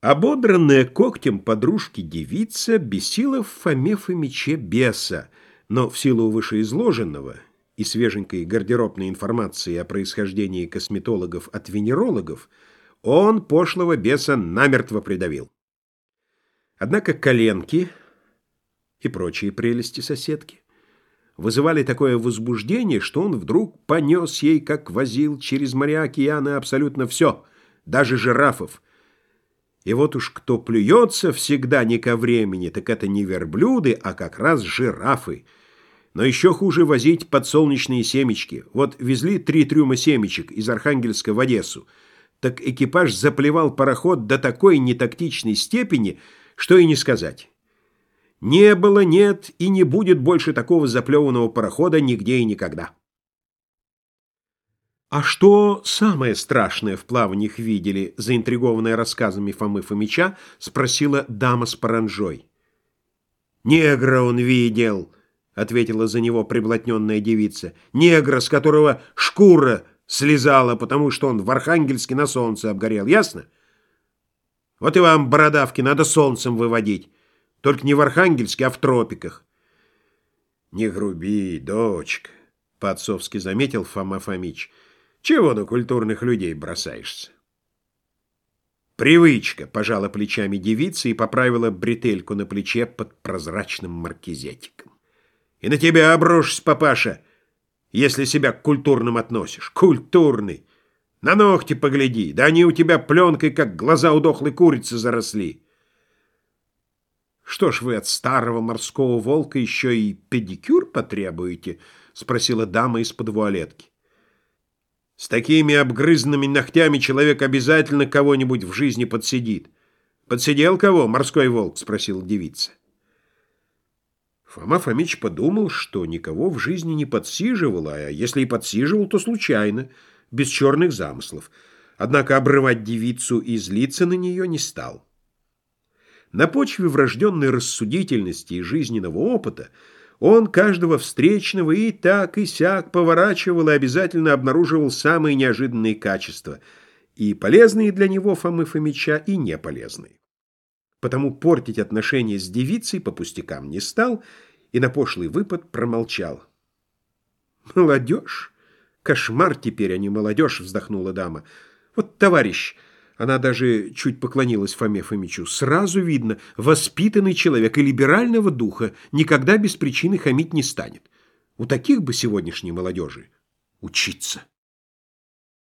Ободранная когтем подружки девица бесила в Фоме Фомиче беса, но в силу вышеизложенного и свеженькой гардеробной информации о происхождении косметологов от венерологов он пошлого беса намертво придавил. Однако коленки и прочие прелести соседки вызывали такое возбуждение, что он вдруг понес ей, как возил через моря океаны, абсолютно все, даже жирафов, и вот уж кто плюется всегда не ко времени, так это не верблюды, а как раз жирафы. Но еще хуже возить подсолнечные семечки. Вот везли три трюма семечек из Архангельска в Одессу. Так экипаж заплевал пароход до такой нетактичной степени, что и не сказать. Не было, нет и не будет больше такого заплеванного парохода нигде и никогда. «А что самое страшное в плаваниях видели?» заинтригованная рассказами Фомы Фомича, спросила дама с паранжой. «Негра он видел», — ответила за него приблотненная девица. «Негра, с которого шкура слезала, потому что он в Архангельске на солнце обгорел, ясно? Вот и вам, бородавки, надо солнцем выводить. Только не в Архангельске, а в тропиках». «Не груби, дочка», — по-отцовски заметил Фома Фомич. Чего на культурных людей бросаешься? Привычка, пожала плечами девица и поправила бретельку на плече под прозрачным маркизетиком. И на тебя оброшусь, папаша, если себя к культурным относишь. Культурный. На ногти погляди, да они у тебя пленкой, как глаза у дохлой курицы заросли. Что ж вы от старого морского волка еще и педикюр потребуете? Спросила дама из-под вуалетки. С такими обгрызанными ногтями человек обязательно кого-нибудь в жизни подсидит. «Подсидел кого, морской волк?» — спросила девица. Фома Фомич подумал, что никого в жизни не подсиживал, а если и подсиживал, то случайно, без черных замыслов. Однако обрывать девицу и злиться на нее не стал. На почве врожденной рассудительности и жизненного опыта он каждого встречного и так и сяк поворачивал и обязательно обнаруживал самые неожиданные качества, и полезные для него Фомы Фомича, и неполезные. Потому портить отношения с девицей по пустякам не стал и на пошлый выпад промолчал. «Молодежь? Кошмар теперь, а не молодежь!» — вздохнула дама. «Вот, товарищ!» Она даже чуть поклонилась Фоме Фомичу. Сразу видно, воспитанный человек и либерального духа никогда без причины хамить не станет. У таких бы сегодняшней молодежи учиться.